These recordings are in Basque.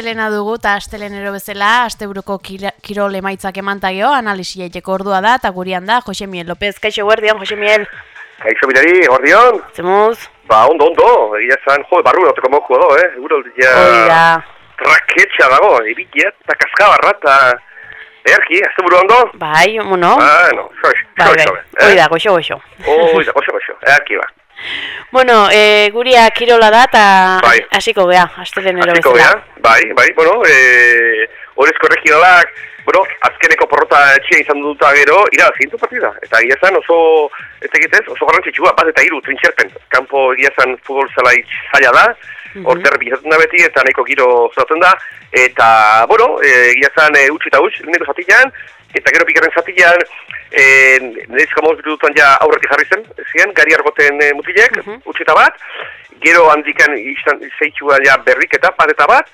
Astelena dugu eta astelenero bezala, asteburuko kirol emaitzak emantagio, analisi egiteko ordua da, eta gurian da, Jose Miel López. Kaixo guardian, Jose Miel. Kaixo Mirari, gordion? Zemuz? Ba, ondo, ondo, egia zan, jo, barru noteko moku edo, eh? Euroldia Hori da. raketxa dago, ebikia, eta kaskabarra, eta... Erki, azte buru ondo? Bai, bueno. Ba, no, soix, bai, soix, bai. eh? Hoi da, goxo, goxo. Hoi da, goxo, goxo, erki ba. bueno, e, guria kirola da, eta Bai. hasiko gea, astelenero Aziko bezala. gea, bai, bai, bueno, eh, horrezko regionalak, bueno, azkeneko porrota etxia izan duta gero, ira, zintu partida. Eta egia zan oso, ez egitez, oso garrantzitsua, bat eta hiru trintxerpen. Kanpo egia zan futbol zela zaila da, hor derbi izaten da beti, eta nahiko giro zaten da. Eta, bueno, eh, egia zan e, utzi eta utzi, leheneko zatilean, eta gero bigarren zatilean, e, nirezko moz dutuan ja aurretik jarri zen, ziren, gari argoten e, mutilek, Mhm. utzi eta bat, gero handikan izan zeitzua ja berriketa, bat eta bat,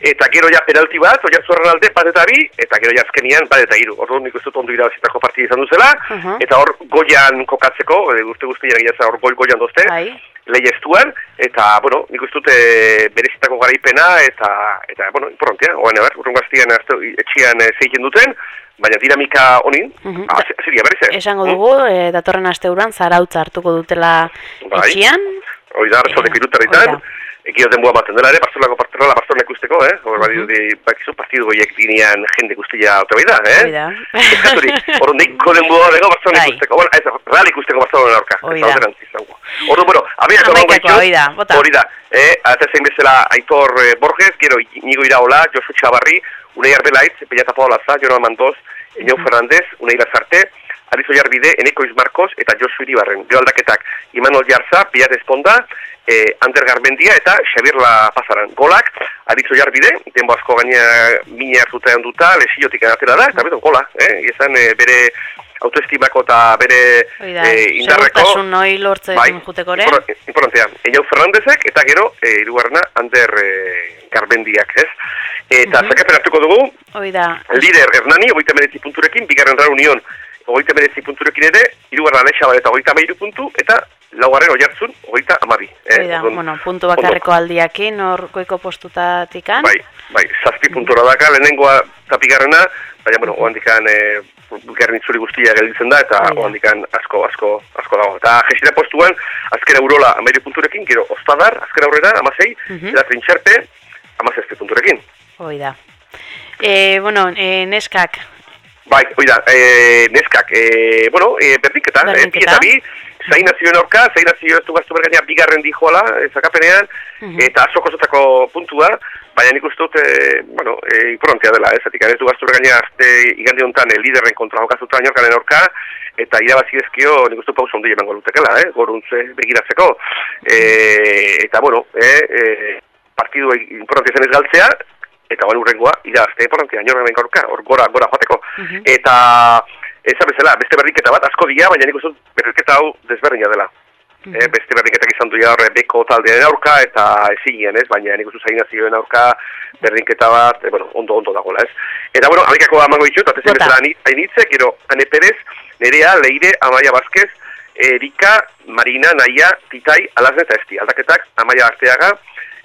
eta gero ja penalti bat, oia zorren alde, bat eta bi, eta gero ja azkenian, bat eta hiru. Orduan nik uste dut ondo irabazitako partida izan duzela, Mhm. eta hor goian kokatzeko, e, urte guztiak egia hor goi goian dozte, Bai. lehieztuan, eta, bueno, nik uste dut e, berezitako garaipena, eta, eta bueno, importantea, oan eber, urrun gaztian etxian e, zeiken duten, baina dinamika honin, Mhm. ah, berriz, eh? Esango Mm? dugu, e, datorren asteuran zarautza hartuko dutela Bai. etxian. Hoi da, arratzaldeko Eh, irutarritan, hori ekio denboa maten dela ere, Barcelonako partnerala Barcelona ikusteko, eh? Hor, Mhm. badirudi, bakizu, partidu goiek dinean jende guztia ote bai da, eh? Hori da. Eskaturi, hor neiko denboa dago Barcelona Bai. ikusteko, bueno, ez, real ikusteko Barcelona aurka, Hori ez da. Ordu, bueno, abiako Hamaikako, emango hori da, bota. Hori da, eh? Ata zein bezala Aitor eh, Borges, gero Inigo Iraola, Josu Txabarri, Unai Arbelaitz, Peñata Paolaza, Jonan Mandoz, Iñau Fernandez, Unai Lazarte, Arizo Jarbide, Eneko Izmarkos eta Josu Iribarren. Gero aldaketak, Imanol Jarza, Pilar Esponda, eh, Ander Garmendia eta Xabir La Pasaran. Golak, Arizo Jarbide, denbo asko gaina mina hartuta duta, lesiotik atera da, eta beto, gola, eh? Iezan, eh, bere autoestimako eta bere eh, indarreko... segurtasun hoi lortzen Bai, juteko ere. impor- importantea. Eñau Fernandezek eta gero eh, hirugarrena Ander eh, Garbendiak, ez? Eta Mhm. zakapen hartuko dugu, Hoi da, lider Hernani, hogeita meretzi punturekin, bigarren reunion, hogeita meretzi punturekin ere, hirugarren Alexabal eta hogeita meiru puntu, eta laugarren oiartzun, hogeita amabi. eh? hoi da, Orduan, bueno, puntu bakarreko aldiakin, hor goiko postutatikan. Bai, bai, zazpi puntura daka, lehenengoa eta bigarrena, baina, bueno, oandikan, e, bigarren itzuri guztia gelditzen da, eta da. oandikan asko, asko, asko dago. Eta jesira postuan, azken eurola amairu punturekin, gero ostadar, azken aurrera, amasei, Mhm. eta trintxerpe, amazazpi punturekin. Hoi da. E, bueno, e, neskak, Bai, hoi da, e, neskak, e, bueno, e, berdinketa, e, Berdinketa. bi eta bi, zain nazioen aurka, zain nazio ez du gaztu bergaina bigarren dijoala, ezakapenean, Mhm. eta asko kosotako puntua, baina nik uste dut, e, bueno, e, importantea dela, ez, atik, ez du gaztu bergaina azte igande honetan e, liderren kontra jokazuta inorkanen aurka, eta irabazi ezkio, nik uste dut pausa ondi emango lutekela, eh, goruntze begiratzeko, e, eta, bueno, e, e, partidu importantea zen ez galtzea, eta guen urrengoa, irazte importantea, inorkanen aurka, hor gora, gora joateko, Mhm. eta esan bezala, beste berdinketa bat asko dira, baina nik uste dut berdinketa hau desberdina dela. Mhm. Eh, beste berdinketak izan du jarre beko taldearen aurka eta ezinien, ez? Baina nik uste zain nazioen aurka berdinketa bat, eh, bueno, ondo ondo dagoela, ez? Eta bueno, amikako amango ditut, eta Bota. bezala hainitze, gero Ane Perez, Nerea, Leire, Amaia Bazkez, Erika, Marina, Naia, Titai, Alazne eta Esti. Aldaketak, Amaia Arteaga,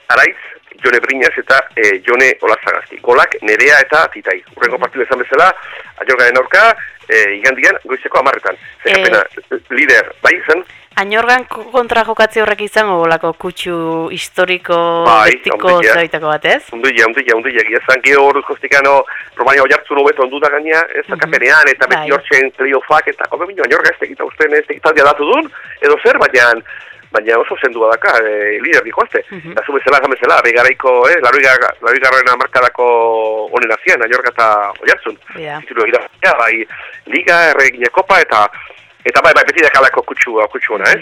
Araitz, Jone Briñas eta e, Jone Olazagazki. Golak nerea eta titai. Urrengo partidu esan bezala, Aiorgaren aurka, e, igandian, goizeko amarretan. Zekapena, lider, bai izan? Añorgan kontra jokatze horrek izango bolako kutsu historiko Bai, betiko zaitako bat, ez? Unduia, unduia, unduia, egia zan, gero hor kostikano, Romania oiartzu nobeto ondu da gaina, ez zakapenean, eta Bai. beti hortzen playoffak, eta kome minio, Aiorga ez tegita usten, ez tegitaldia datu duen, edo zer, baina, baina oso zendua daka, e, lider dikoazte. Eta zu bezala, esan bezala, begaraiko, eh, laruigarren amarkadako honen azian, Aiorga eta oiartzun. Titulu egira, bai, liga, erregine kopa, eta, eta bai, bai, beti dakalako kutsu, kutsu ona, ez?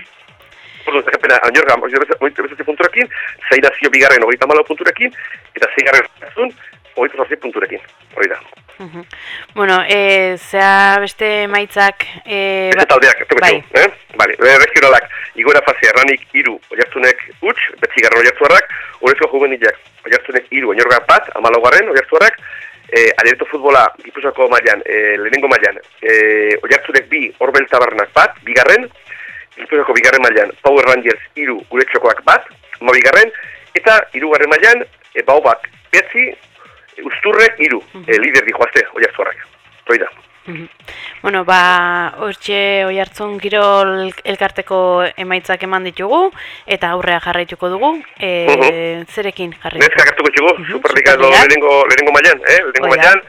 Orduan, zakapena, Aiorga, oita bezatzi punturekin, zainazio bigarren hogeita malo punturekin, eta zeigarren zun, hogeita zazpi punturekin. Hori da. Bueno, e, zea beste maitzak... E, Beste taldeak, ez bai. eh? Bale, regionalak, igoera fazia, erranik iru, oiartzunek huts, betzigarren oiartzuarrak, horrezko juvenilak, oiartzunek iru, oinorga bat, amalogarren oiartzuarrak, eh, adereto futbola, gipuzako mailan, eh, lehenengo mailan, eh, oiartzunek bi, orbel tabernak bat, bigarren, gipuzako bigarren mailan, Power Rangers iru, gure txokoak bat, ma bigarren, eta irugarren mailan, e, baobak, betzi, usturrek iru, eh, lider dijoazte, oiartzuarrak. Hori da. Bueno, ba, hortxe oi hartzun kirol elkarteko emaitzak eman ditugu, eta aurrea jarraituko dugu. E, Mhm. Zerekin jarraituko? Neska hartuko txugu, Superliga edo Superliga. lehenengo, lehenengo mailan, eh? lehenengo mailan,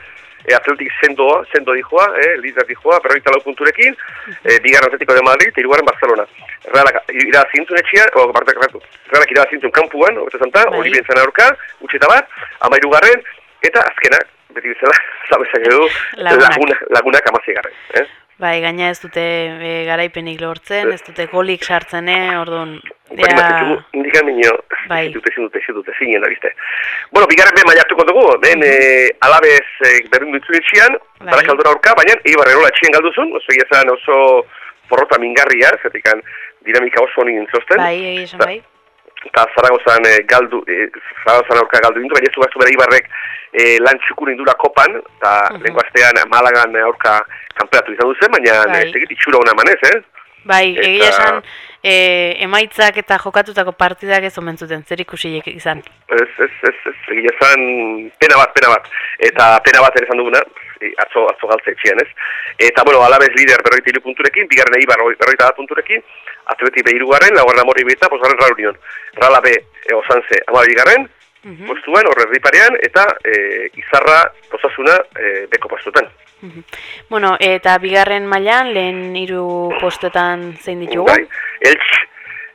eh, Atletik sendoa, sendo dijoa, eh? lider dijoa, berroita lau punturekin, eh, bigarren Atletico de Madrid, eta hirugarren Barcelona. Realak irazintzun etxean, o, bartak, bartak, realak irazintzun kanpuan, hobeto zanta, Bai. hori bintzen aurka, utxeta bat, amairugarren, eta azkenak, beti bezala, zabezak edu, Lagunak. lagunak, amazigarren. Eh? Bai, gaina ez dute e, garaipenik lortzen, ez dute golik sartzen, eh, orduan... Bari matzutu, indikan minio, Bai. dute, dute, dute, zinen, abiste. Bueno, bigarren ben maiatuko dugu, ben eh, alabez eh, berdin dutzu etxian, Bai. barakaldora aurka, baina eibar erola etxien galduzun, oso egia oso porrota mingarria, zertikan dinamika oso honin intzosten. Bai, egia bai. Eta Zaragozan eh, galdu, eh, Zaragozan aurka galdu dindu, baina ez du bera Ibarrek eh, lan txukur indura kopan, eta Mhm. lehenko astean Malagan aurka kanperatu izan duzen, baina Bai. egit itxura hona manez, eh? Bai, Eta- egia esan e, emaitzak eta jokatutako partidak ez omen zuten, zer ikusiek izan. Ez, ez, ez, ez, egia esan, pena bat, pena bat. Eta pena bat ere esan duguna, e, atzo, atzo galtze etxean, ez? Eta, bueno, alabez lider berroita hiru punturekin, bigarren eibar berroita bat punturekin, atleti behirugarren, laugarren amori beta, posgarren raunion. Rala be, e, osanze, ama bigarren, Mhm. postuan, horre eta e, izarra, osasuna, e, beko postutan. Mhm. Bueno, eta bigarren mailan lehen hiru postetan zein ditugu? Bai, eltx,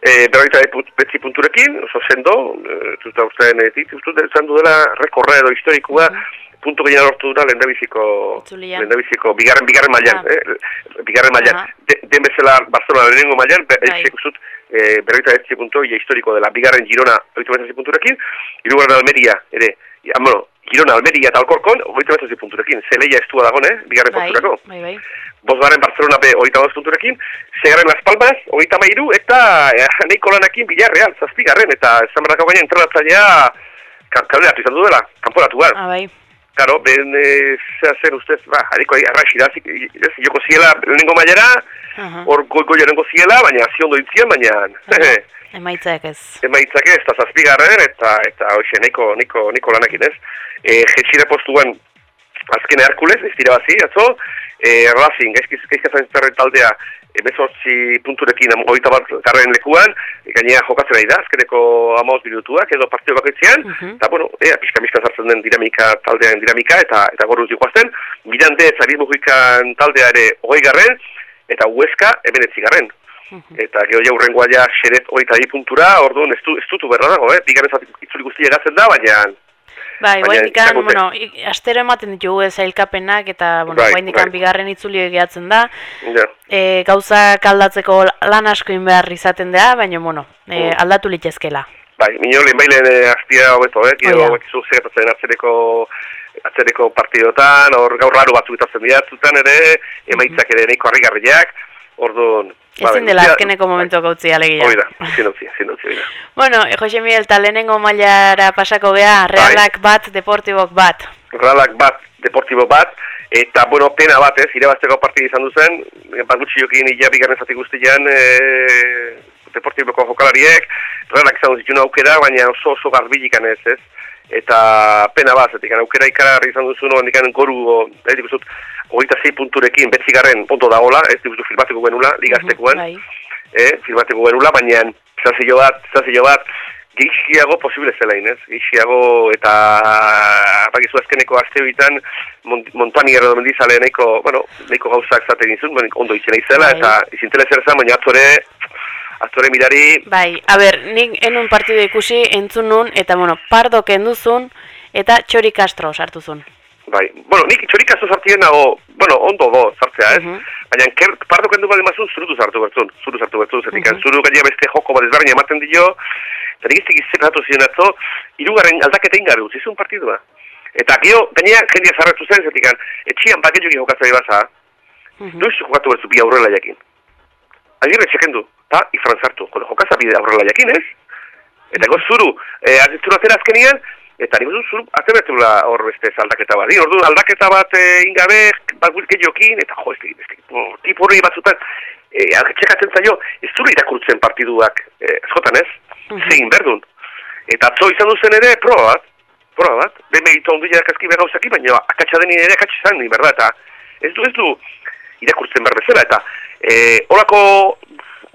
e, berroita betzi punturekin, oso sendo, e, tuta ustean, e, dit, uste dut esan dudela rekorre edo historikua, puntu gehien lortu dela lendabiziko, Itzulian. lendabiziko, bigarren, bigarren mailan, Ah. eh, bigarren mailan. Aha. De, den bezala Barcelona lehenengo mailan, be, Bai. eltxek ustut, e, berroita betzi puntu, ia historiko dela, bigarren Girona, oitu betzi punturekin, irugarren Almeria, ere, ja, bueno, Girona, Almeria eta Alkorkon, oitu betzi punturekin, zeleia estua dagoen, eh, bigarren bai, posturako bai, bai. bosgarren Barcelona be hogeita bost punturekin, segarren Las Palmas, hogeita mairu, eta eh, neiko lanakin Villarreal, zazpigarren, eta esan berrako baina entrenatzailea ka- kaleratu izan duela, kanporatu behar. Ah, bai. Karo, ben, e, zea zen ustez, ba, hariko arraxi da, ez, joko ziela lehenengo mailara, hor goi goi lehenengo ziela, baina ziondo intzian, baina Aha. Emaitzak ez. emaitzak ez, eta zazpigarren, eta, eta hoxe, neiko, neiko, neiko lanakin ez. E, jetxire postuan, azken Herkules, ez dira bazi, atzo, e, Racing, gaizkiz, gaizkazan zerren taldea, emezortzi punturekin hogeita bat garren lekuan, gainera jokatzen ari da, azkeneko amaoz minutuak edo partio bakoitzean, Mhm. eta bueno, ea, pixka pixka sartzen den dinamika, taldean dinamika, eta eta goruz dikoazten, mirande zarizmujikan taldea ere hogei garren, eta Huesca hemen garren. Mhm. Eta gero ja urrengoa ja xeret hogeita puntura, orduan ez, du, ez dutu berra dago, eh? Bigarren zati itzuli guztia egatzen da, baina... Bai, izango zen. bueno, astero ematen ditugu zailkapenak, eta, bueno, Bai, guaindikan bai. bigarren itzuli egiatzen da. Ja. E, gauzak aldatzeko lan asko behar izaten da, baina, bueno, e, Mm. aldatu litezkela. Bai, minio lehen bailen eh, aztia hobeto, eh? Gero Hoi da. hauek izu zegatatzen atzereko atzereko partidotan, hor gaur raru batzuk itatzen diatzutan ere, emaitzak ere nahiko harrigarriak, orduan... Ezin dela azkeneko momentuak gautzi alegia. Hoi da, ezin utzi, ezin utzi, hoi da. Bueno, e, Jose Miguel, eta lehenengo mailara pasako gea, Bai. realak bat, deportibok bat. Ralak bat, deportibo bat, eta, bueno, pena bat, ez, irabazteko partida izan duzen, bat gutxi jokin ia bigarren zati guztian, e, deportiboko jokalariek, rarak izan zituen aukera, baina oso oso garbilikan ez, ez? Eta pena bat, zetik, aukera ikaragarri izan duzu, no, handikan goru, o, ez dikuzut, hogeita zei punturekin, betzigarren ondo dagola, ez dikuzut filmateko genula, ligaztekoan, Bai. eh, filmateko genula, baina zazio bat, zazio bat, gehiago posible zela inez, gehiago eta bakizu azkeneko aste bitan mont, Montani edo mendizale nahiko, bueno, nahiko gauzak zaten izun, bueno, ondo izena izela, Bai. eta izintelezera zen, baina atzore, atzore mirari, Bai, a ber, nik enun partidu ikusi entzun nun, eta bueno, pardo kenduzun, eta txori Castro sartuzun. Bai, bueno, nik txorikazo sartien nago, bueno, ondo do, sartzea, ez? Mhm. Baina, ker, pardo kendu bali mazun, zurutu sartu bertzun, zuru sartu bertzun, zetik, Mhm. zuru gaina beste joko bat ezberdin ematen dio, eta nik iztik izan datu ziren atzo, irugarren aldaketa ingaru, zizun partidua. Eta gio, gaina jendia zarretu zen, zetik, etxian baket joki jokatzea baza, Mhm. noiz jokatu bertzu bi aurrela jakin. Agirre txekendu, eta ifran sartu, jode jokatza bi aurrela jakin, ez? Eta go zuru, eh, azitzura zera azkenian, eta nik uste zuru, atebertula hor beste aldaketa bat. Ordu aldaketa bat eh, ingabe, bat jokin, eta jo, ez mm, tipo hori batzutan, eh, txekatzen zaio, ez zuru irakurtzen partiduak, eh, askotan ez? Mhm. Zein berdun. Eta atzo izan duzen ere, proba bat, proba bat, behin egito ondo jarakazki behar gauzaki, baina akatsa denin ere akatsa izan ni, berda, eta ez du, ez du irakurtzen behar bezala, eta eh, horako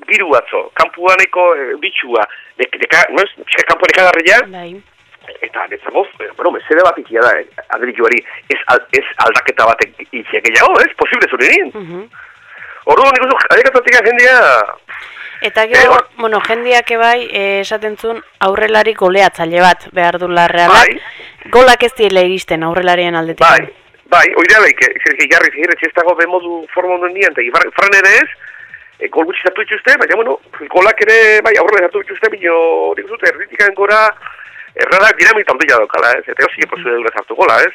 giru atzo, kampuaneko e, bitxua, dek, deka, no ez, txika kampuan ekagarria, Bai. Eta netzako, eh, bueno, mesede bat ikia da, eh, adrikioari, ez, al, ez aldaketa batek ikia gehiago, ez, posible zurenin. Mhm. Orduan, nik uste, adekatatik jendia, Eta Eh, gero, hor- bueno, jendiak ebai eh, esaten zuen aurrelari goleatzaile bat behar du larrealak. Bai. Golak ez diele iristen aurrelarien aldetik. bai, bai, oidea behik, ez jarri zehir, ez dago bemodu forma honen nian, eta fran ere ez, e, gol gutxi zartu dituzte, baina, bueno, golak ere, bai, aurrela zartu dituzte, bino, nik uste, erditikan gora, errada dinamita ondia daukala, ez, eta gauzik eposu dugula zartu gola, ez.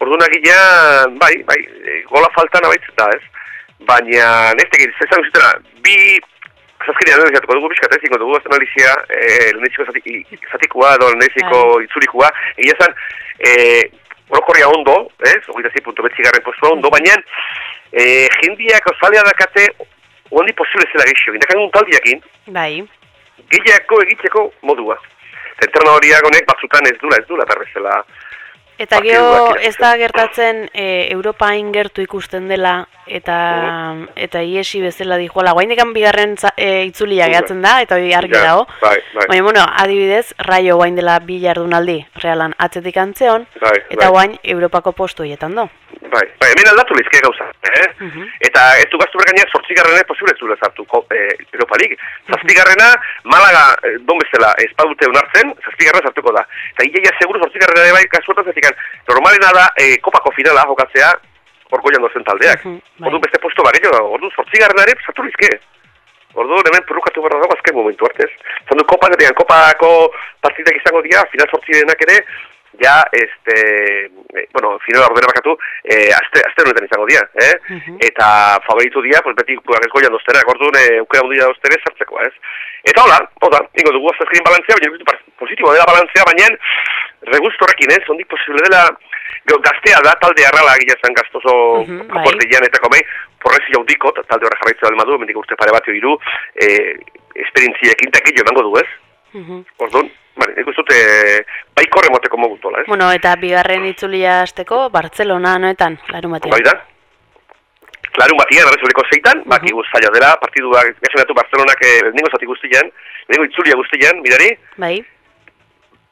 Orduan agilean, bai, bai, e, gola faltan abaitzen da, ez. Baina, ez tekit, zezan uzitera, bi, zazkenean analizatuko dugu pixkat, ez, ingo dugu analizia, e, leheneziko zati, i- zatikoa, edo leheneziko itzulikoa, egia zan, e, orokorria ondo, ez, hogeita zei puntu betzigarren postua ondo, baina, e, jendiak ozalea dakate, ondi posible zela geixo, indakan un taldiakin, Bai. gehiako egiteko modua. Eta entrenadoriak honek batzutan ez dula, ez dula. Eta Partiduak gero irakurtzen. ez da gertatzen e, Europa hain gertu ikusten dela eta eta iesi bezala dijoala. Guaindikan bigarren e, itzulia gehatzen da eta hori argi dago. Bai, bai, Baina, bueno, adibidez, Raio guain dela bi jardunaldi realan atzetik antzeon, bai, eta bai, guain Europako postu hietan do. bai, bai, hemen aldatu lehizke gauza, eh? Mhm. Eta ez du gaztu bergainak sortzigarrena posible zula zartu ko, eh, Europa League. Zazpigarrena, Malaga, eh, don bezala, espadute onartzen, zazpigarrena sartuko da. Eta iaia seguru sortzigarrena ere bai, kasuetan zetikan, normalena da, eh, kopako finala jokatzea, orgoian dozen taldeak. Mhm, bai. Ordu beste posto bageio dago, ordu sortzigarrena ere sartu lizke. Ordu hemen perrukatu behar dago azken momentu artez. Zandu kopa, zetean, kopako partidak izango dira, final sortzirenak ere, ja, este, eh, bueno, final ordena bakatu, eh, aste, aste honetan izango dira, eh? Mhm. Eta favoritu dira, pues beti goian doztenak, orduan, eh, aukera mundia doztere sartzeko, ez? Eta hola, hola, ingo dugu azazkerin balantzea, baina ikustu par- positibo dela balantzea, baina regusto horrekin, ez? Ondik posible dela, gero, gaztea da, talde arrala gila zen gaztoso Mhm, bai. aportean eta komei, porrezi jaudiko, ta- talde horre jarraitzea alma du, mendik urte pare batio iru, eh, esperientziekin takillo emango du, ez? Mhm. Orduan, bale, nik uste dut, bai korre moteko mogutola, ez? Bueno, eta bigarren itzulia hasteko Bartzelona noetan, larun batean. Bai da. Larun batian, arrezuleko zeitan, Mhm. baki zaila dela, partiduak gaxonatu Barcelonak eh, nengo zati guztian, nengo itzulia guztian, mirari, Bai.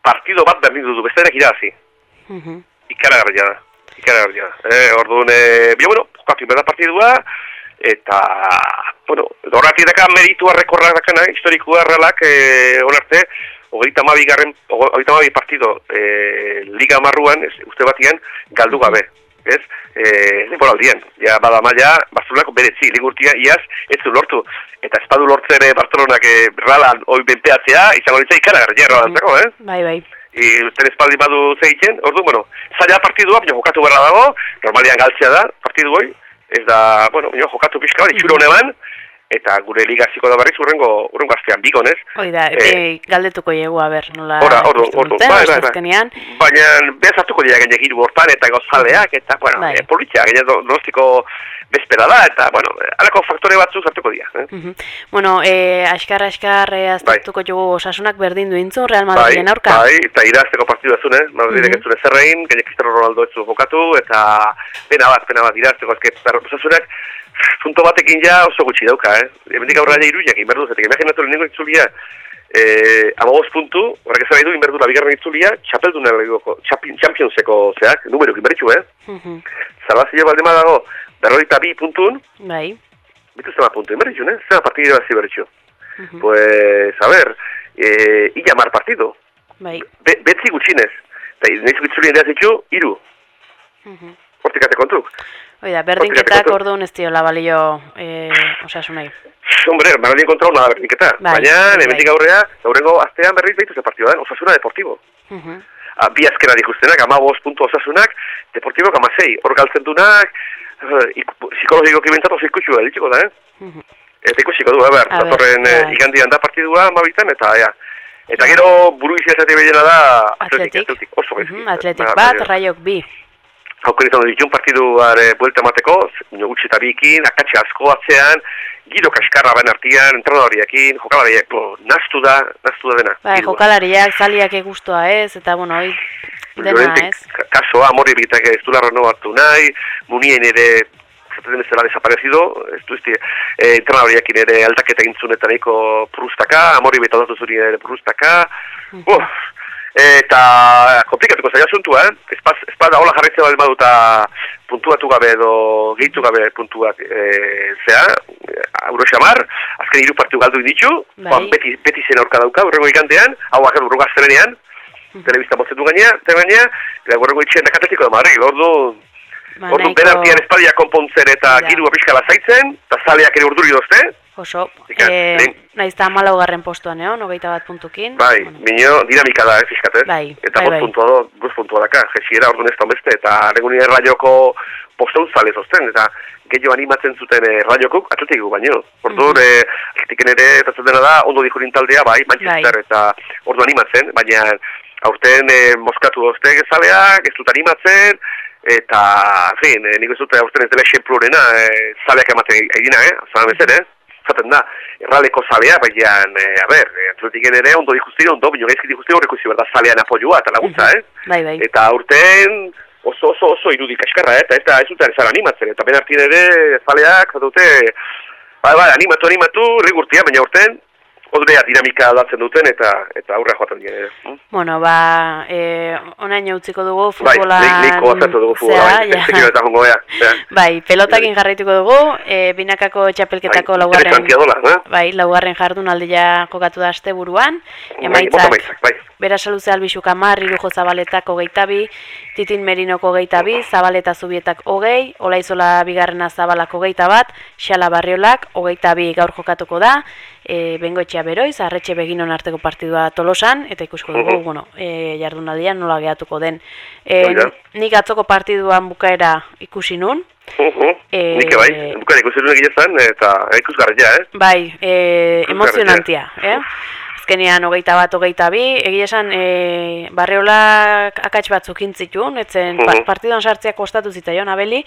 Partido bat berdin dudu, bestenak irazi. Mhm. Ikaragarria da. Ikaragarria da. Eh, orduan, eh, bio, bueno, jokatu inberda partidua, eta, bueno, horrati daka meritu arrekorrak dakana, historikua erralak, eh, onarte, hogeita mabi garren, hogeita mabi partido eh, liga marruan, ez, uste batian, galdu gabe. Ez? Eh, temporaldian. Ja, bada maila, Barcelonako beretzi, ligurtia, iaz, ez du lortu. Eta espadu lortzen eh, Barcelonak eh, ralan hoi benpeatzea, izango nintzen ikaragarria ralantzako, eh? Bai, bai. I usten espaldi badu zeitzen, ordu, bueno, zaila partidua, baina jokatu berra dago, normalian galtzea da, partidu hoi, ez da, bueno, baina jokatu pixka hori, txuro honeban, eta gure liga ziko da berriz urrengo, urrengo astean, bigonez. Hoi da, Eh, e, galdetuko jegu, a ber, nola Ora, ordu, ordu, bai, bai, bai. Baina, behaz hartuko dira gainek hiru hortan, eta gozaleak, eta, bueno, Bai. e, politxea, gaine bespera da, eta, bueno, alako faktore batzu zartuko dira. Eh? Mhm. Bueno, e, askar, askar, e, aztertuko jugu osasunak berdin du intzun, Real Bai, Madriden aurka. bai, eta irazteko partidu dazun, eh? Madridek Mhm. ez zuen zerrein, gaine Cristiano Ronaldo ez zu jokatu, eta pena bat, pena bat, irazteko, ezke, osasunak, punto batekin ja oso gutxi dauka, eh? Emendik aurra ja iruiak, inberdu zetek, imaginatu lehenengo itzulia, eh, amagoz puntu, horrek ez du, inberdu la bigarren itzulia, txapelduna legoko, Championseko zeak, numeruk inberritxu, eh? Mhm. Salvazio baldema dago, berroita bi puntun, Bai. bitu zema puntu inberritxu, eh? Zema partidu bazi berritxu. Mhm. Pues, a ver, eh, illa mar partido, Bai. Be, betzi gutxinez. Eta nahizu itzulien dira zitzu, iru. Mhm. Hortik ate kontuk. Oida, berdinketak orduan ez diola balio e, osasunai. Hombre, Manolien kontra una da berdinketa. Bai, Baina, bai, hemendik bai. aurrea, aurrengo astean berriz behitu ze partidua den, osasuna deportivo. Mhm. Ah, bi azkena dikustenak, ama puntu osasunak, deportibo kamasei. Hor galtzen dunak, eh, iku- psikologiko kibentzat oso ikutxu da, eh? Mhm. Eta ikusiko du, eber, datorren eh, bai. igandian da partidua, amabitan, eta, ja. Eta gero, buru izia behiena da, atletik, Atletik. oso gaizki. Mhm, Atletik Ba, bat, raiok bi. Hauken izan ditun partiduare buelta emateko, gutxi eta bikin, akatxe asko atzean, giro kaskarra bain artian, entrenadoriakin, jokalariak, bo, naztu da, naztu da dena. Gidua. jokalariak, zaliak egustoa ez, eta bueno, hoi, dena Kasoa, amori bitak ez du larra hartu nahi, munien ere, zaten bezala desaparecido, ez du izti, eh, entrenadoriakin ere aldaketa gintzunetan nahiko prustaka, amori bita datu zuri ere prustaka, Uf, eta komplikatuko zaila asuntua, eh? Espaz, espada hola jarraitzea baldin baduta puntuatu gabe edo gehitu gabe puntuak e, zea, euro xamar, azken hiru partiu galdu ditu, Bai. Beti, beti zen aurka dauka, urrengo igandean, hau akar azterenean, telebista mozetu gainea, eta gainea, eta urrengo itxean dakatetiko da Madrid, ordu, Ba, ordu nahiko penaltian espadia konpontzen eta Ja. giru apiska lazaitzen, eta zaleak ere urduri dozte, oso, Ika, e, lehen- naiz eta malaugarren postuan egon, hogeita bat puntukin. Bai, Bueno, minio dinamika da, eh, fiskat, eh? Bai, Eta bai, bai. puntua do, bost puntua daka, jesiera ordu ez da beste, eta regunien raioko posteun zale zozten, eta gehiago animatzen zuten eh, raiokuk atletik baino. Ordu, Mhm. eh, atletiken ere, eta dena da, ondo dikurin taldea, bai, Manchester, Bai. eta ordu animatzen, baina aurten eh, moskatu dozte zaleak, ez dut animatzen, eta, fin, eh, nik ez dut aurten ez dela esenplurena, eh, zaleak ematen egina, eh, zara bezen, eh? Zaten da, erraleko zalea, baina, eh, a ber, atletiken ere ondo dikusti, ondo, bino gaizki dikusti horrek ikusi berda zalean apoioa eta laguntza, eh? Bai, bai. Eta aurten oso oso oso irudi kaskarra, eh? eta ez da ez dute zara animatzen, eta benartien ere zaleak, dute, bai, bai, animatu, animatu, rigurtia, baina aurten, odrea dinamika aldatzen duten, eta eta aurra joaten dira. eh? Bueno, ba, e, onaino utziko dugu Bai, futbola... niko azertu dugu futbola, bai, ja. Bai, pelotakin jarraituko dugu, e, binakako txapelketako Bai, laugarren... dola, eh? Bai, laugarren jardunaldia jokatu da aste buruan. Bai, Emaitzak, emaitzak, bai. Berasaluze albixuk amar, irujo zabaletak hogeita bi, titin merinoko hogeita bi, zabaleta zubietak hogei, olaizola bigarrena zabalak hogeita bat, xala barriolak hogeita bi gaur jokatuko da, e, bengoetxea beroiz, arretxe beginon arteko partidua tolosan, eta ikusko dugu, Mhm. bueno, e, jardunaldian nola gehatuko den. E, nik atzoko partiduan bukaera ikusi nun, Uh Eh, Nik bai, bukan ikusi duen egia zen, eta ikusgarria, eh? Bai, e, emozionantia, eh? Azkenean hogeita bat, hogeita bi, egia esan e, barriolak akats batzuk intzitun, etzen pa, Mhm. partiduan sartzea kostatu zitzaion abeli,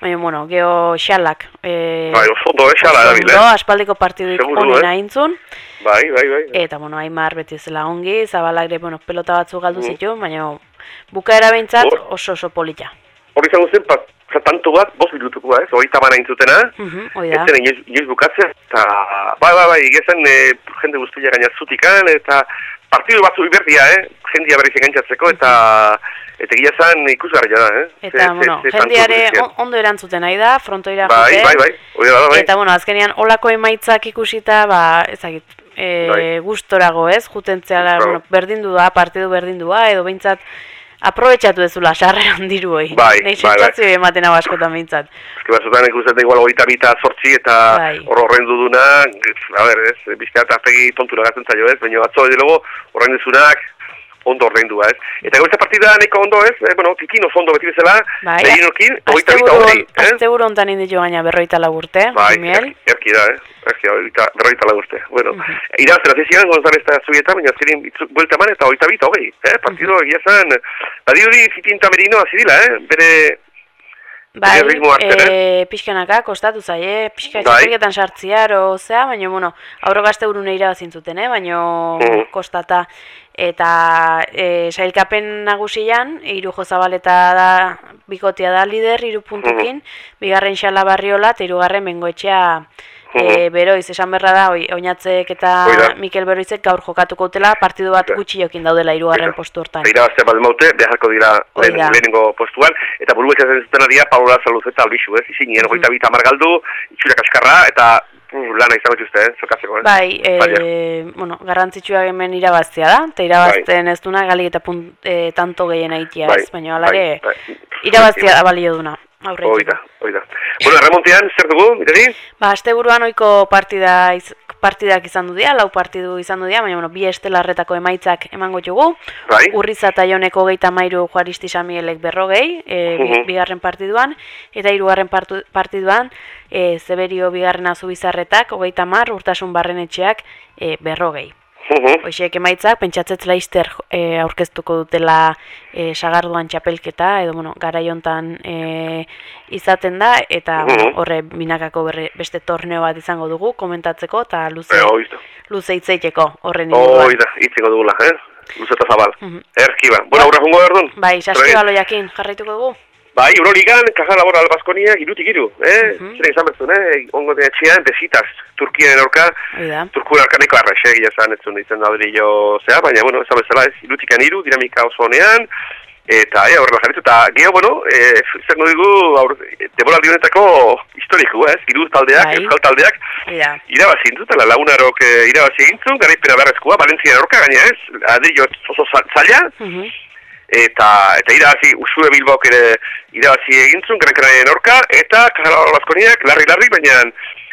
baina, bueno, geho xalak. E, Bai, oso ondo, eh, xala oso erabil, ondo, eh? aspaldiko partiduik onena eh? intzun, Bai, bai, bai. eta, bueno, Aimar beti zela ongi, zabalak ere, bueno, pelota batzu galdu Mhm. zituen, baina bukaera behintzat oso oso polita. Hori izango zen, pa, tanto bat, bost minutuko, ez? Hori taban aintzutena, Mhm, Hoi ez da. zen inoiz, inoiz bukatzen, eta, bai, bai, bai, egizan, e, jende guztia gaina zutikan, eta partidu batzu iberdia, eh? Jendia berriz engantzatzeko, eta, eta egia zan ikusgarria da, eh? Eta, Ze- bueno, ze jendeare on- ondo erantzuten nahi da, frontoira Bai, joaten. bai, bai, da, bai. Eta, bueno, azkenean, olako emaitzak ikusita, ba, ezagit, e, Bai. gustorago, ez? Jutentzea, bueno, berdindua, partidu berdindua, edo behintzat, aprobetxatu ezula, sarreran diru hoi. Bai, Nei bai, bai. ematen hau askotan behintzat. Eske batzutan ikusten igual hogeita bita sortzi eta Bai. hor horren duduna, a ber, ez, biztea eta arpegi tontura gatzen zaio, ez, baina atzo edo logo horren duzunak ondo ordaindua, ez. Eta goizta partida nahiko ondo, ez, eh, bueno, tikin oso ondo beti bezala, Bai, berinokin, hogeita bita asteburu hogei, hon- asteburu hontan inditu gaina berroita lagurte, Bai, Miel. er- erki da, eh? Erki da, hogeita- berrogeita lau urte. Bueno, Mhm. irabazten hasi ziren González eta Zubieta, baina azkenin itzu- buelta eman eta hogeita bita hogei. Eh? Partido Mhm. egia zan, badirudi zitin eta merino hasi dila, eh? Bere, Bai, ritmo hartzen, eh? e, pixkanaka, kostatu zaie, pixka Bai. txapelketan sartziar, zea, baina, bueno, aurro gazte urune irabazin zuten, eh? baina Mhm. kostata. Eta e, sailkapen nagusian, iru jozabaleta da, bikotia da lider, iru puntukin, bigarren xala barriola, eta irugarren bengoetxea e, beroiz, esan berra da, oi, oinatzek eta Hoi da. Mikel Beroizek gaur jokatuko utela, partidu bat gutxi jokin daudela irugarren postu hortan. Eta irabazte bat maute, beharko dira lehenengo postuan, eta buru etxatzen zuten dira Paula Saluz eta Albizu, ez? Izin, mm -hmm. bita galdu, itxurak askarra, eta lana izango dituzte, eh? Zokatzeko, eh? Bai, e, bueno, garrantzitsua hemen irabaztea da, eta irabazten ez duna gali eta punt, e, tanto gehien aitia ez, baina hala ere, bai. irabaztea da balio duna. Aurretik. da, hoi da. Bueno, remontean, zer dugu, mirari? Ba, asteburuan ohiko partida iz, partidak izan du dira, lau partidu izan du dira, baina bueno, bi estelarretako emaitzak emango dugu. Bai. Urriza eta joneko geita mairu Juaristi Samielek berrogei, e, bi- Mhm. bigarren partiduan, eta hirugarren partiduan, e, Zeberio bigarren azubizarretak, hogeita mar, urtasun barrenetxeak e, berrogei. Mhm. Hoxek emaitzak, pentsatzet laizter e, aurkeztuko dutela e, sagarduan txapelketa, edo bueno, garaiontan e, izaten da, eta bueno, horre binakako berre, beste torneo bat izango dugu, komentatzeko, eta luze, Eh, da. luze itzeiteko horren inguruan. Hoi da, itziko dugula, eh? Luzeta zabal. Mhm. Erki ba. Bueno, aurra jungo erdun? Bai, saskibaloiakin jarraituko dugu. Bai, Euroligan, kaja laboral Baskonia, irutik iru, eh? Mhm. Zeren izan bertzun, eh? Ongo de etxean, besitas, Turkiaren aurka, Hoi da. Turkuen aurka neko arraxe, egia zan, ez zuen ditzen ladrillo zea, baina, bueno, ez bezala ez, irutikan iru, dinamika oso honean, eta, ea, horrela jarritu, eta, geho, bueno, eh, izango digu, aur, debola honetako historiko, ez? Iru taldeak, Bai. euskal taldeak, da. irabazi dutela, lagunarok eh, irabazi egintzun, garaipena beharrezkoa, Valentzian aurka, gaina ez, adrillo oso za- zaila, Mhm. Eta eta irabazi usue bilbok ere irabazi egintzun grankaranen aurka eta Kajalabal Baskoniak larri larri baina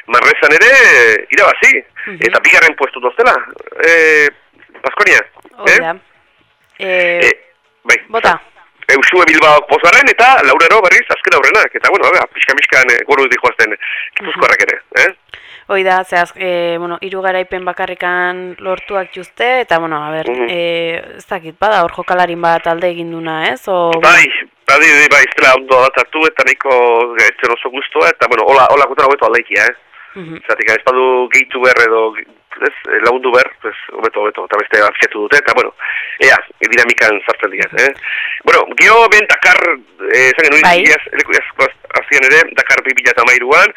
Marrezan ere eh, irabazi Mhm. eta bigarren puestu doztela eh Baskonia Hoi da. E, Eh, bai bota. E, usue bilbao pozgarren eta laurero berriz azken aurrenak eta bueno, bera, pixka miskan eh, goru dijoazten Gipuzkoarrak ere, eh? Hoi da, zehaz, e, bueno, hiru garaipen bakarrikan lortuak juzte, eta, bueno, a ber, Mhm. e, ez dakit, bada, hor jokalarin bat alde egin duna, ez? O, Bai, bai, bai, bai, ez dela ondo adatatu eta nahiko ez zen oso guztua eta bueno, hola, hola gutara hobeto aldaikia, eh? Mhm. Zatik, ez badu gehitu behar edo ez, lagundu behar, pues, hobeto, hobeto, eta beste azketu dute, eta bueno, ea, dinamikan sartzen dira, eh? Bueno, geho ben Dakar, eh, esan genuen, Bai. iaz, azien ere, Dakar 2008an,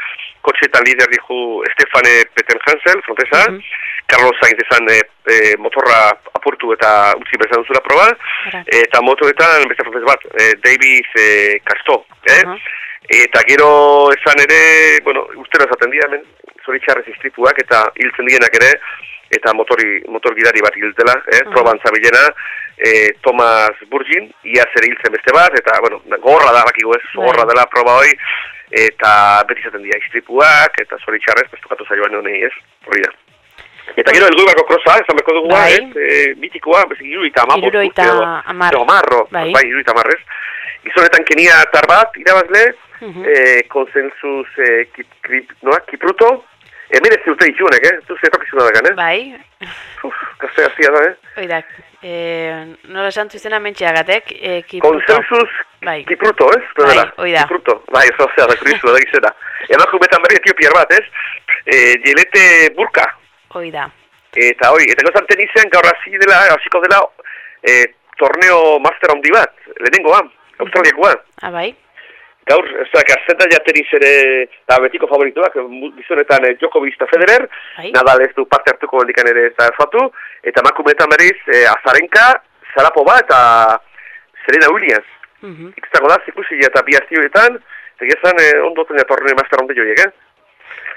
kotxetan lider dihu Stefane Peter Hansel, frontesa, Mhm. Carlos Sainz esan eh, eh, motorra apurtu eta utzi bezan duzula proba, Ara. eta motoretan beste frontesa bat, eh, Davis eh, Casto, eh? Aha. Eta gero esan ere, bueno, ustero esaten dira hemen, zoritxarrez istripuak eta hiltzen dienak ere, eta motori, motor gidari bat hiltela, eh, Mhm. proban zabilena, eh, Thomas Burgin, iaz ere hiltzen beste bat, eta, bueno, gorra da, bakigu ez, Bai. gorra dela proba hoi, eta beti izaten dira istripuak, eta zoritxarrez, bestokatu zaioan honei ez, hori da. Eta gero elgoi bako krosa, esan beko dugu, Bai. ez, e, mitikoa, bez, iruita urte edo- hamar. edo hamarro, Bai. bai, iruita hamarrez. Gizonetan kenia tar bat, irabazle, Mhm. eh, konsensus eh, kip, kip, noa, kipruto, hemen ez urte ditunek, eh? Zu zetokizuna da gan, eh? Bai, Uf, gazte gaztia da, eh? hoi da, e, nola esan izena mentxeagatek, e, kipruto. Konsensus Bai. kipruto, ez? Bai, Dela, hoi da. Kipruto, bai, ez ozea, da kurizu, da gizena. Emakumetan berri etiopiar bat, ez? Eh, jelete burka, Hoi da. Eta hoi, eta gozan tenizean gaur hasi dela, hasiko dela e, torneo master handi bat, lehenengoa, australiakoa. Ah, bai? Gaur, ez da, garzeta ja tenis ere, da betiko favorituak, gizonetan e, Djokovic eta Federer, Bai. Nadal ez du parte hartuko bendikan ere ez da erfatu, eta makumetan berriz, e, Azarenka, Zarapova eta Serena Williams. Mhm. Ikustago da, zikusi eta bi astioetan, egia zan, e, ondo torneo master handi joiek, eh?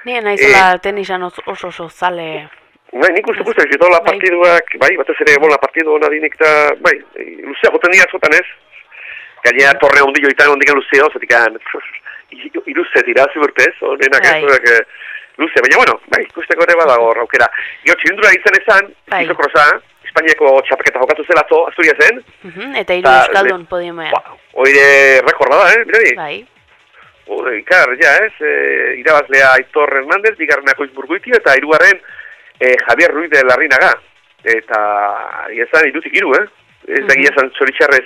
Nien naizela tenisan oso oso, zale. Bai, nik uste dola Bai. partiduak, bai, batez ere bola partidu hona dinik eta, bai, e, luzea joten dira askotan ez. Gainera torre ondillo itan ondikan luzeo, zetik an, iruzet irazi urtez, honenak ez Bai. duak e, luzea, baina bueno, bai, ikusteko ere badago aukera. Gio, txilindura izan ezan, Bai. izokrosa, Espainiako txapaketa jokatu zela to, Asturia zen, Mhm, Eta hiru Ta, euskaldun podiomean. ba, oire rekorda da, eh, mirari? Bai. Ode, ikar, ja, ez, e, irabazlea Aitor Hernandez, bigarren Akoiz Burguitio, eta hirugarren e, Javier Ruiz de Larrinaga. Eta, iazan, irutik iru, eh? Ez da iazan zoritxarrez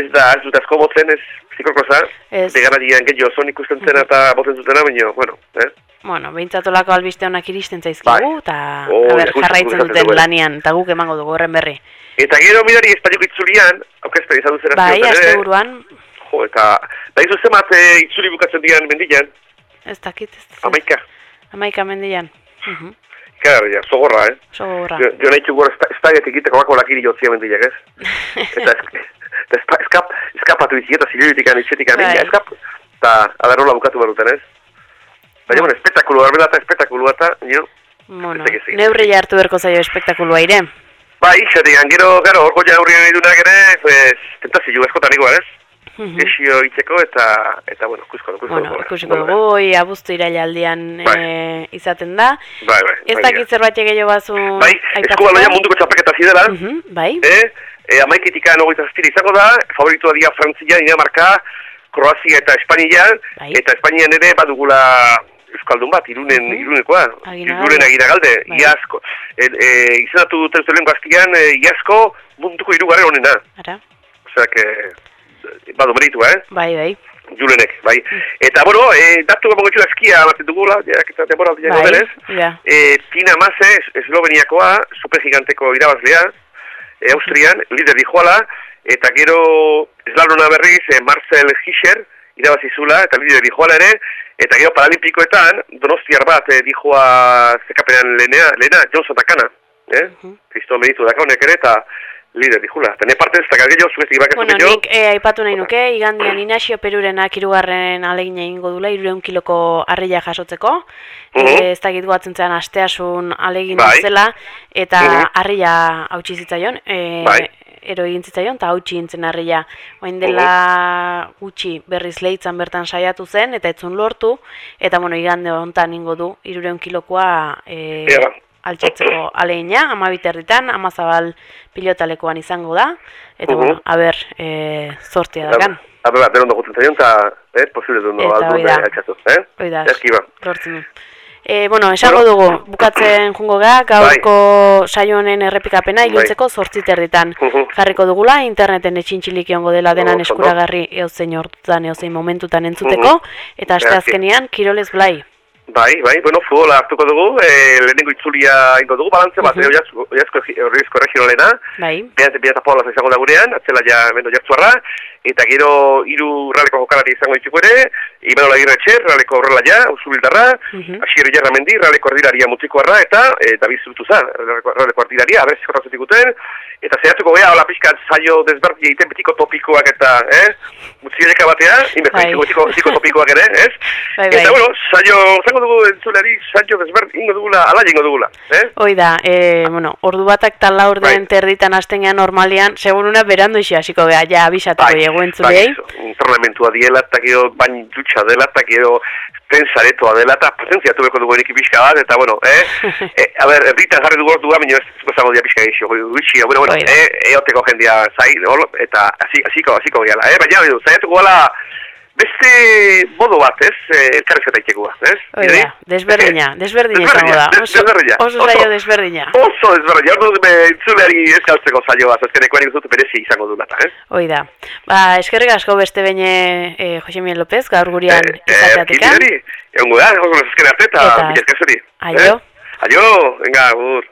ez da, ez dut asko motzen, ez zikrokoza, Ez. degana dian gehiago zon ikusten zena eta boten zutena, baina, bueno, eh? Bueno, behintzatolako albiste honak iristen zaizkigu, Bai. eta Oh, ber, ikusten jarraitzen duten esaten lanian, eta guk emango dugu horren berri. Eta gero mirari espainoko itzulian, aurkezpen izan duzera Bai, zioten buruan, jo, eta, da izu zemat e, itzuli bukatzen dian mendian, ez dakit, ez, ez, amaika, amaika mendian. Mhm, Ikar, ja, zogorra, eh? Oso gogorra. Jo, jo nahi txugur estaiet egiteko bako lakiri jotzia mendiak, ez? eta esk, eta espa, eskap, eskapatu izi eta ziluetik anitzetik Bai. anitzetik, eskap, eta adarrola bukatu baruten, ez? Baina, bueno, espektakulu, arbela eta espektakulu eta, jo, Bueno, neurri hartu berko zaio espektakulua ire. Bai, xatean, gero, gero, orko jaurrien nahi dunak ere, pues, tentazio askotan igual, ez? Mhm. Gesio itzeko eta, eta, bueno, kusko, kusko. Bueno, ikusiko dugu, oi, abuztu irailaldian Bai. e, izaten da. Bai, bai. Ez bai, dakit zerbait gehiago bazu Bai, eskubaloia munduko txapeketa zidela, Mhm, bai, eh? E, amaiketika nogoita zazpira izango da, favoritua dira Frantzia, Dinamarka, Kroazia eta Espainia, Bai. eta Espainian ere badugula Euskaldun bat, irunen, Mhm. irunekoa, Aginagalde. irunen agiragalde, Bai. iazko. E, e, izanatu dute zuten gaztian, e, iazko munduko irugarren honena. ara, Osea, que, badu meritua, eh? bai, bai, Julenek, bai. Mm. Eta, bueno, e, datu gamongo txula eskia ematen dugula, eta temporal dira bai, denez. ja, E, Tina Maze, Esloveniakoa, supergiganteko irabazlea, e, Austrian, lider dijoala, eta gero eslalona berriz, e, Marcel Hischer, irabazizula, eta lider dijoala ere, eta gero paralimpikoetan, donostiar bat, e, dijoa zekapenean lehenea, lehena, Johnson Takana, eh? Mhm. Kristo meritu daka honek ere, eta lider dijula. Eta ne parte ez da gehiago, zuezik bakatu Bueno, gehiago. nik eh, aipatu nahi nuke, igandian Inaxio Perurenak irugarren alegin egingo dula, irureun kiloko harrila jasotzeko. Mhm. Eh, ez dakit goatzen zean asteasun alegin Bai. zela, eta Mhm. harrila hautsi zitzaion. E, Bai. Ero egin zitzaion, eta hautsi intzen harrila. Oain dela gutxi berriz lehitzan bertan saiatu zen, eta etzun lortu, eta bueno, igande hontan ingo du, irureun kilokoa e. altxatzeko alegina, amabiterritan, amazabal pilotalekoan izango da, eta bueno, a ber, e, zortia dakan. Habe bat, berondo gutzen zaion, eta, eh, posible du, no, Eta aldu, hoi da. altxatu, eh? Hoi da, Eski ba. lortzen du. E, bueno, esango Bueno. dugu, bukatzen jungo geha, gaurko saio honen errepikapena iluntzeko zortziterritan. Mhm. Jarriko dugula, interneten etxintxilik egongo dela denan eskuragarri eozein hortutan, eozein momentutan entzuteko, eta aste azkenean, Kirolez Blai. Bai, bai, bueno, futbola hartuko dugu, eh, lehenengo itzulia ingo dugu, balantze bat, Mhm. uh -huh. oiazko horrizko regionalena, Bai, behaz eta paola izango da gurean, atzela ja bendo jartzuarra, eta gero hiru raleko jokalari izango dituko ere, Imanola Agirretxe, raleko horrela ja, usubildarra, Mhm. Asier Jarra Mendi, raleko ardiraria mutikoarra, eta e, David Zurutuza, raleko, raleko ardiraria, abez jorratzen diguten, eta zehatuko geha, hola pixkat saio desberdin egiten betiko topikoak eta, eh, mutziereka batea, inbeko Bai. betiko, betiko topikoak ere, ez? Bai, bai. Eta, bueno, saio, zango dugu entzulari, saio desberdin ingo dugula, ala ingo dugula, eh? Hoi da, e, bueno, ordu batak tal laur den Bai. terditan hastenean normalian, seguruna berandu isi hasiko geha, ja abisatuko Bai, diegu entzulei. Entrenamentua diela, eta gero bain dutxa dela, eta gero pensaretoa dela, eta presentzia tubeko dugu erik pixka bat, eta bueno, eh? eh a ber, erditan jarri dugu ordu baina ez ezango dia pixka geixo, gutxi, bueno, bueno, eh, eoteko jendia zai, eta hasi- hasiko, hasiko gehala, eh? Baina, edo, zaiatuko gala, beste modo bat, ez? Eh, elkarrizketa ikekua, ez? Hoi Idei? da, desberdina, desberdina izango Desberdina, da. Oso, desberdina. oso saio desberdina. Oso desberdina, hor dut entzuleari ez galtzeko saioa, zazkeneko nik dut berezi izango du nata, eh? Hoi da. Ba, eskerrik asko beste behin eh, Jose Miguel López, gaur gurean Eh, eh, izateatik. Kideri, egongo da, egongo da zazken arte, eta Eta- mila esker zuri. Aio. Eh? Aio, venga, ur.